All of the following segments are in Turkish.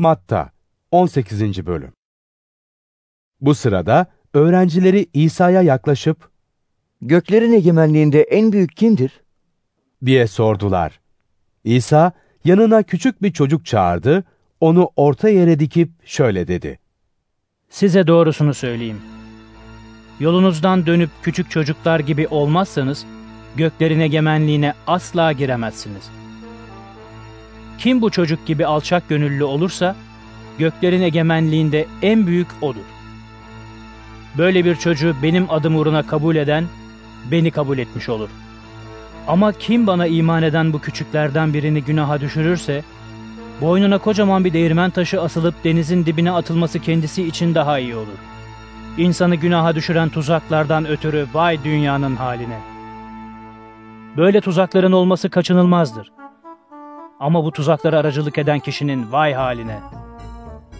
Matta 18. Bölüm Bu sırada öğrencileri İsa'ya yaklaşıp Göklerin egemenliğinde en büyük kimdir? diye sordular. İsa yanına küçük bir çocuk çağırdı, onu orta yere dikip şöyle dedi. Size doğrusunu söyleyeyim. Yolunuzdan dönüp küçük çocuklar gibi olmazsanız, göklerin egemenliğine asla giremezsiniz. Kim bu çocuk gibi alçak gönüllü olursa, göklerin egemenliğinde en büyük odur. Böyle bir çocuğu benim adım uğruna kabul eden, beni kabul etmiş olur. Ama kim bana iman eden bu küçüklerden birini günaha düşürürse, boynuna kocaman bir değirmen taşı asılıp denizin dibine atılması kendisi için daha iyi olur. İnsanı günaha düşüren tuzaklardan ötürü vay dünyanın haline. Böyle tuzakların olması kaçınılmazdır. Ama bu tuzaklara aracılık eden kişinin vay haline.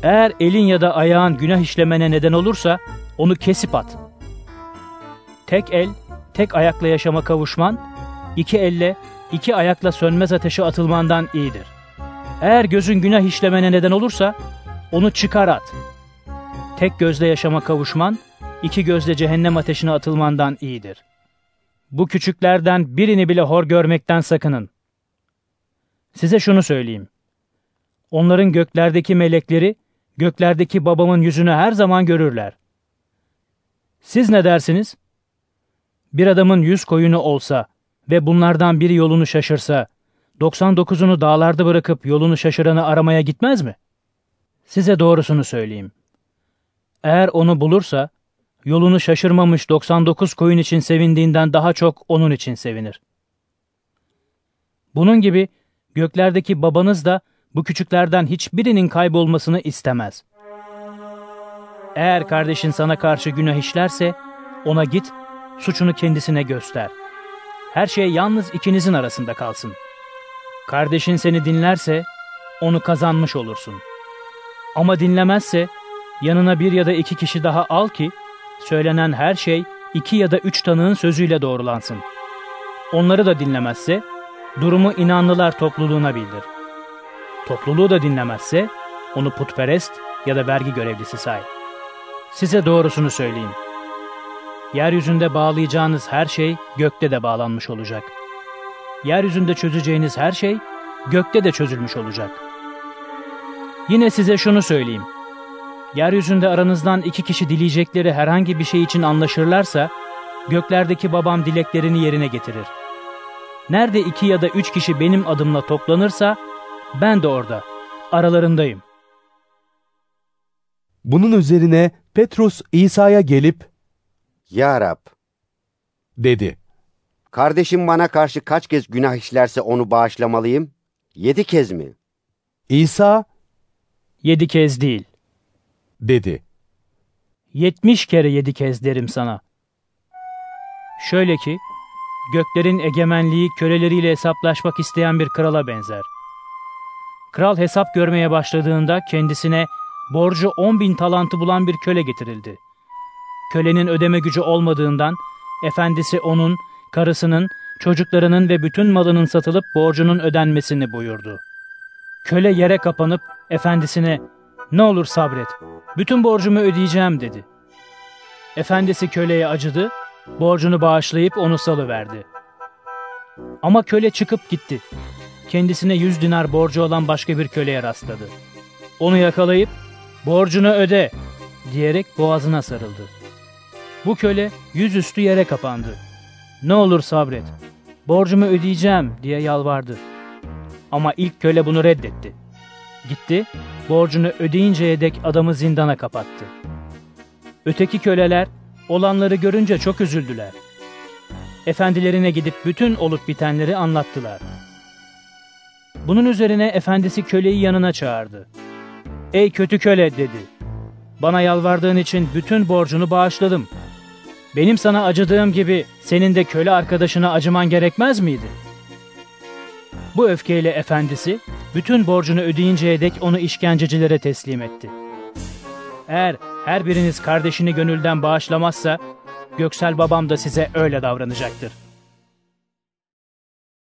Eğer elin ya da ayağın günah işlemene neden olursa onu kesip at. Tek el, tek ayakla yaşama kavuşman, iki elle, iki ayakla sönmez ateşe atılmandan iyidir. Eğer gözün günah işlemene neden olursa onu çıkar at. Tek gözle yaşama kavuşman, iki gözle cehennem ateşine atılmandan iyidir. Bu küçüklerden birini bile hor görmekten sakının. Size şunu söyleyeyim. Onların göklerdeki melekleri, göklerdeki babamın yüzünü her zaman görürler. Siz ne dersiniz? Bir adamın yüz koyunu olsa ve bunlardan biri yolunu şaşırsa, 99'unu dağlarda bırakıp yolunu şaşıranı aramaya gitmez mi? Size doğrusunu söyleyeyim. Eğer onu bulursa, yolunu şaşırmamış 99 koyun için sevindiğinden daha çok onun için sevinir. Bunun gibi göklerdeki babanız da bu küçüklerden hiçbirinin kaybolmasını istemez. Eğer kardeşin sana karşı günah işlerse, ona git, suçunu kendisine göster. Her şey yalnız ikinizin arasında kalsın. Kardeşin seni dinlerse, onu kazanmış olursun. Ama dinlemezse, yanına bir ya da iki kişi daha al ki, söylenen her şey iki ya da üç tanığın sözüyle doğrulansın. Onları da dinlemezse, durumu inanlılar topluluğuna bildir. Topluluğu da dinlemezse, onu putperest ya da vergi görevlisi say. Size doğrusunu söyleyeyim. Yeryüzünde bağlayacağınız her şey gökte de bağlanmış olacak. Yeryüzünde çözeceğiniz her şey gökte de çözülmüş olacak. Yine size şunu söyleyeyim. Yeryüzünde aranızdan iki kişi dileyecekleri herhangi bir şey için anlaşırlarsa, göklerdeki babam dileklerini yerine getirir. Nerede iki ya da üç kişi benim adımla toplanırsa, ben de orada, aralarındayım. Bunun üzerine Petrus İsa'ya gelip Ya Rab, dedi. kardeşim bana karşı kaç kez günah işlerse onu bağışlamalıyım? Yedi kez mi? İsa Yedi kez değil, dedi. yetmiş kere yedi kez derim sana. Şöyle ki, göklerin egemenliği köleleriyle hesaplaşmak isteyen bir krala benzer. Kral hesap görmeye başladığında kendisine borcu on bin talantı bulan bir köle getirildi. Kölenin ödeme gücü olmadığından efendisi onun, karısının, çocuklarının ve bütün malının satılıp borcunun ödenmesini buyurdu. Köle yere kapanıp efendisine ne olur sabret, bütün borcumu ödeyeceğim dedi. Efendisi köleye acıdı, borcunu bağışlayıp onu salıverdi. Ama köle çıkıp gitti. Kendisine yüz dinar borcu olan başka bir köleye rastladı. Onu yakalayıp borcunu öde diyerek boğazına sarıldı. Bu köle yüzüstü yere kapandı. Ne olur sabret, borcumu ödeyeceğim diye yalvardı. Ama ilk köle bunu reddetti. Gitti, borcunu ödeyinceye dek adamı zindana kapattı. Öteki köleler olanları görünce çok üzüldüler. Efendilerine gidip bütün olup bitenleri anlattılar. Bunun üzerine efendisi köleyi yanına çağırdı. Ey kötü köle dedi. Bana yalvardığın için bütün borcunu bağışladım. Benim sana acıdığım gibi senin de köle arkadaşına acıman gerekmez miydi? Bu öfkeyle efendisi bütün borcunu ödeyinceye dek onu işkencecilere teslim etti. Eğer her biriniz kardeşini gönülden bağışlamazsa, Göksel babam da size öyle davranacaktır.